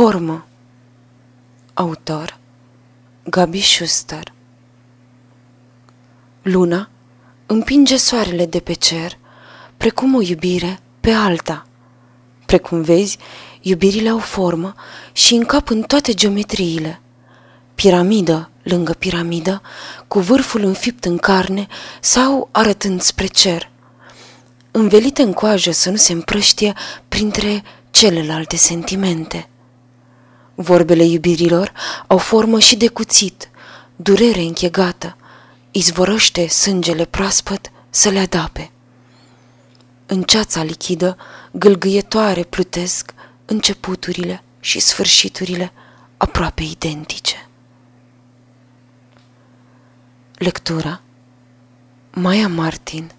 Formă Autor Gabi Schuster Luna împinge soarele de pe cer precum o iubire pe alta. Precum vezi, iubirile au formă și încap în toate geometriile. Piramidă lângă piramidă, cu vârful înfipt în carne sau arătând spre cer. Învelite în coajă să nu se împrăștie printre celelalte sentimente. Vorbele iubirilor au formă și de cuțit, durere închegată, izvorăște sângele proaspăt să le adape. În ceața lichidă, gâlgâietoare plutesc începuturile și sfârșiturile aproape identice. Lectura Maya Martin